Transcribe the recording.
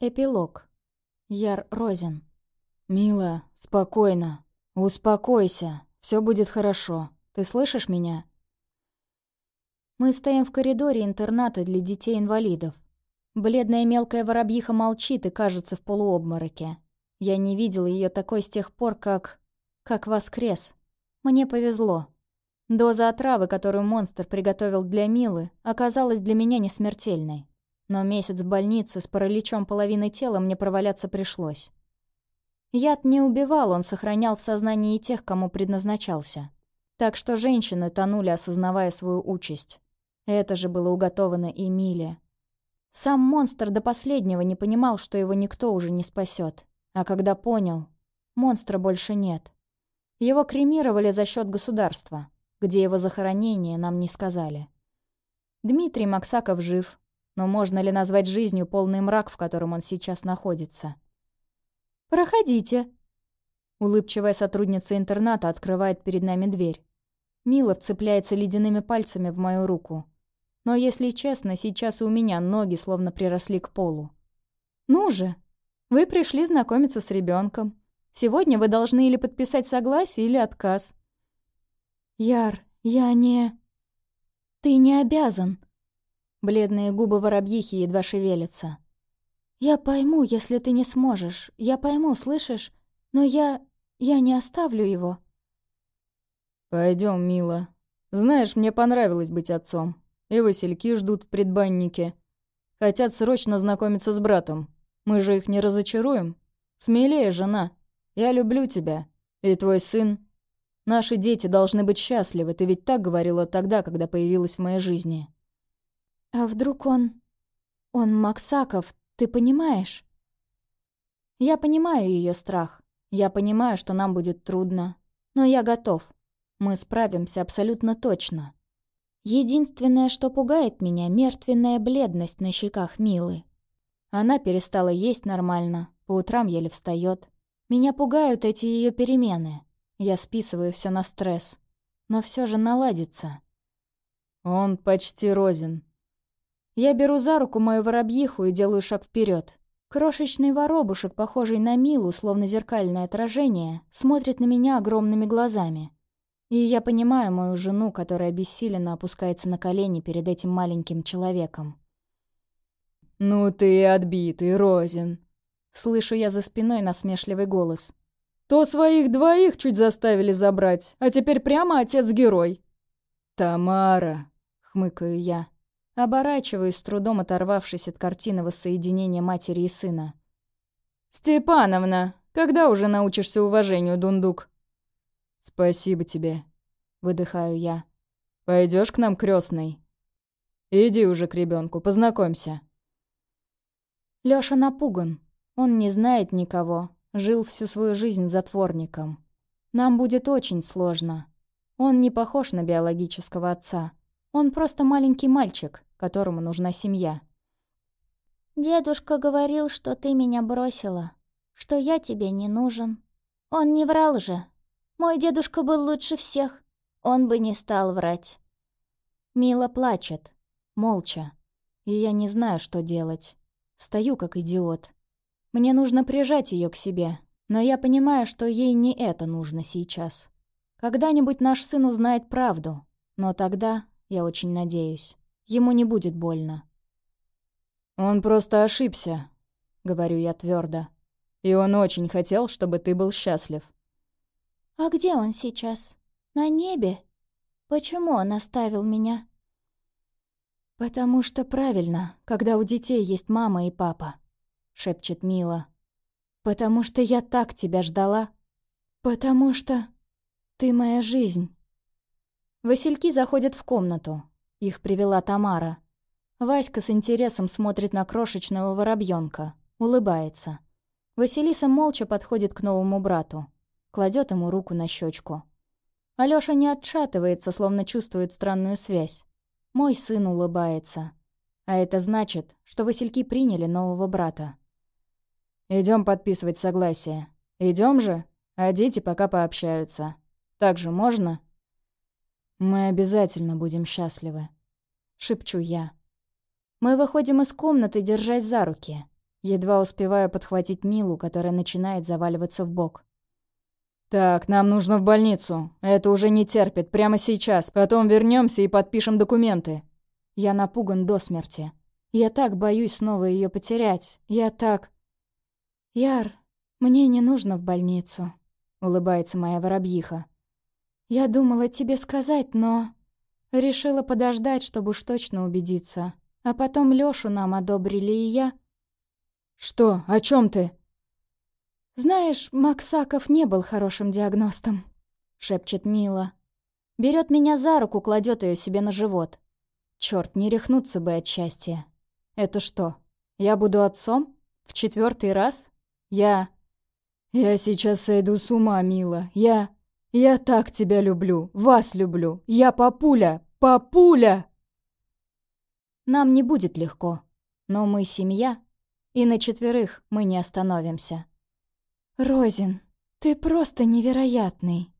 Эпилог. Яр Розен. «Мила, спокойно. Успокойся. Все будет хорошо. Ты слышишь меня?» Мы стоим в коридоре интерната для детей-инвалидов. Бледная мелкая воробьиха молчит и кажется в полуобмороке. Я не видел ее такой с тех пор, как... как воскрес. Мне повезло. Доза отравы, которую монстр приготовил для Милы, оказалась для меня не смертельной. Но месяц в больнице с параличом половины тела мне проваляться пришлось. Яд не убивал, он сохранял в сознании тех, кому предназначался. Так что женщины тонули, осознавая свою участь. Это же было уготовано Эмиле. Сам монстр до последнего не понимал, что его никто уже не спасет. А когда понял, монстра больше нет. Его кремировали за счет государства. Где его захоронение, нам не сказали. Дмитрий Максаков жив, но можно ли назвать жизнью полный мрак, в котором он сейчас находится? «Проходите!» Улыбчивая сотрудница интерната открывает перед нами дверь. Мила вцепляется ледяными пальцами в мою руку. Но, если честно, сейчас у меня ноги словно приросли к полу. «Ну же! Вы пришли знакомиться с ребенком. Сегодня вы должны или подписать согласие, или отказ». «Яр, я не...» «Ты не обязан», Бледные губы воробьихи едва шевелятся. «Я пойму, если ты не сможешь. Я пойму, слышишь? Но я... я не оставлю его». Пойдем, мила. Знаешь, мне понравилось быть отцом. И васильки ждут в предбаннике. Хотят срочно знакомиться с братом. Мы же их не разочаруем. Смелее, жена. Я люблю тебя. И твой сын. Наши дети должны быть счастливы. Ты ведь так говорила тогда, когда появилась в моей жизни. А вдруг он... Он Максаков, ты понимаешь? Я понимаю ее страх. Я понимаю, что нам будет трудно. Но я готов. Мы справимся абсолютно точно. Единственное, что пугает меня, мертвенная бледность на щеках Милы. Она перестала есть нормально, по утрам еле встает. Меня пугают эти ее перемены. Я списываю все на стресс. Но все же наладится. Он почти розен, я беру за руку мою воробьиху и делаю шаг вперед. Крошечный воробушек, похожий на Милу, словно зеркальное отражение, смотрит на меня огромными глазами. И я понимаю мою жену, которая бессиленно опускается на колени перед этим маленьким человеком. «Ну ты отбитый, Розин!» Слышу я за спиной насмешливый голос. «То своих двоих чуть заставили забрать, а теперь прямо отец-герой!» «Тамара!» — хмыкаю я. Оборачиваюсь, с трудом оторвавшись от картины воссоединения матери и сына. «Степановна, когда уже научишься уважению, дундук?» «Спасибо тебе», — выдыхаю я. Пойдешь к нам, крестный? Иди уже к ребенку, познакомься». Лёша напуган. Он не знает никого, жил всю свою жизнь затворником. Нам будет очень сложно. Он не похож на биологического отца. Он просто маленький мальчик, которому нужна семья. «Дедушка говорил, что ты меня бросила, что я тебе не нужен. Он не врал же. Мой дедушка был лучше всех. Он бы не стал врать». Мила плачет, молча, и я не знаю, что делать. Стою как идиот. Мне нужно прижать ее к себе, но я понимаю, что ей не это нужно сейчас. Когда-нибудь наш сын узнает правду, но тогда, я очень надеюсь, Ему не будет больно. «Он просто ошибся», — говорю я твердо. «И он очень хотел, чтобы ты был счастлив». «А где он сейчас? На небе? Почему он оставил меня?» «Потому что правильно, когда у детей есть мама и папа», — шепчет Мила. «Потому что я так тебя ждала. Потому что ты моя жизнь». Васильки заходят в комнату. Их привела Тамара. Васька с интересом смотрит на крошечного воробьёнка, улыбается. Василиса молча подходит к новому брату, кладет ему руку на щечку. Алёша не отшатывается, словно чувствует странную связь. Мой сын улыбается. А это значит, что Васильки приняли нового брата. Идем подписывать согласие. Идем же, а дети пока пообщаются. Так же можно?» «Мы обязательно будем счастливы», — шепчу я. Мы выходим из комнаты, держась за руки. Едва успеваю подхватить Милу, которая начинает заваливаться в бок. «Так, нам нужно в больницу. Это уже не терпит. Прямо сейчас. Потом вернемся и подпишем документы». Я напуган до смерти. Я так боюсь снова ее потерять. Я так... «Яр, мне не нужно в больницу», — улыбается моя воробьиха. «Я думала тебе сказать, но...» Решила подождать, чтобы уж точно убедиться. А потом Лёшу нам одобрили, и я... «Что? О чем ты?» «Знаешь, Максаков не был хорошим диагностом», — шепчет Мила. Берет меня за руку, кладет ее себе на живот. Черт, не рехнуться бы от счастья. Это что, я буду отцом? В четвертый раз? Я... Я сейчас сойду с ума, Мила. Я... Я так тебя люблю, вас люблю. Я папуля, папуля! Нам не будет легко, но мы семья, и на четверых мы не остановимся. «Розин, ты просто невероятный!»